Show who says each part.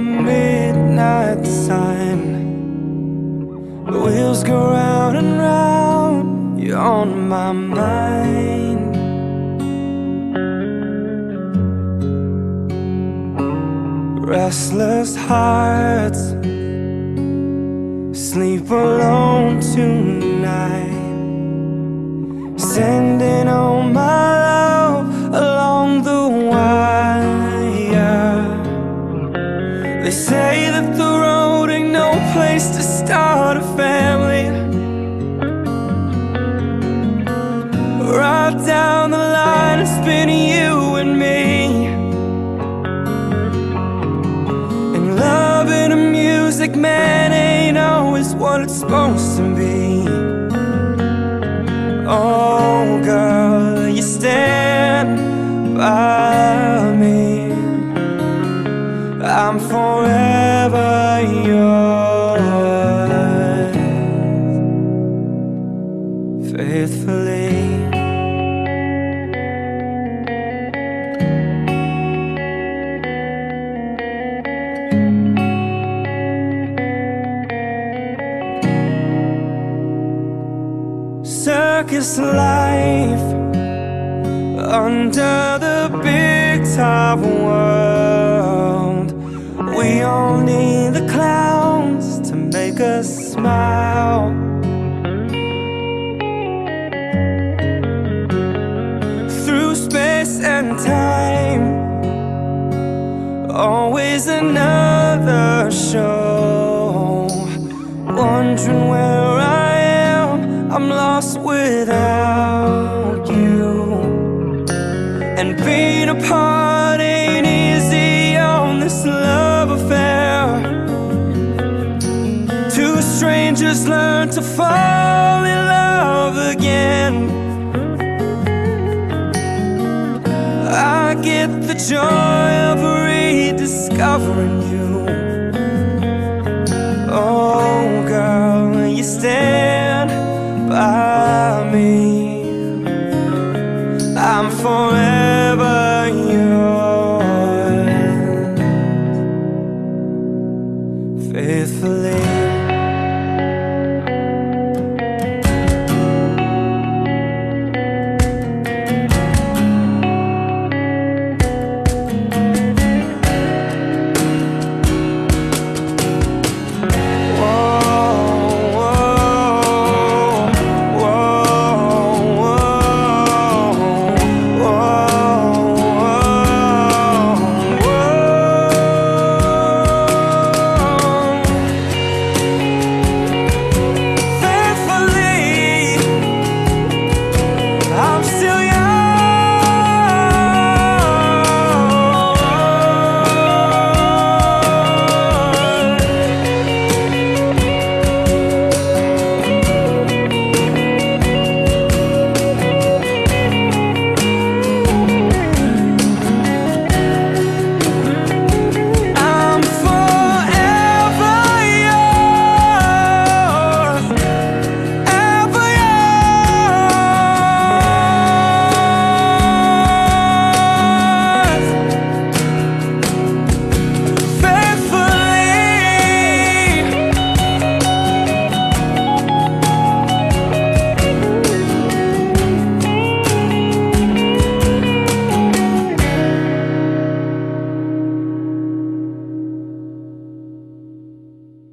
Speaker 1: midnight sun. The wheels go round and round, you're on my mind. Restless hearts sleep alone tonight, sending all my They say that the road ain't no place to start a family. Right down the line, it's been you and me. And love and a music man ain't always what it's supposed to be. Circus life under the big top world. We all need the clowns to make us smile. Through space and time, always another show. Wondering where lost without you. And being apart ain't easy on this love affair. Two strangers learn to fall in love again. I get the joy of rediscovering you. I'm forever